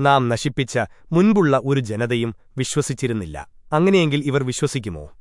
നാം നശിപ്പിച്ച മുൻപുള്ള ഒരു ജനതയും വിശ്വസിച്ചിരുന്നില്ല. അങ്ങനെയെങ്കിൽ ഇവർ വിശ്വസിക്കുമോ?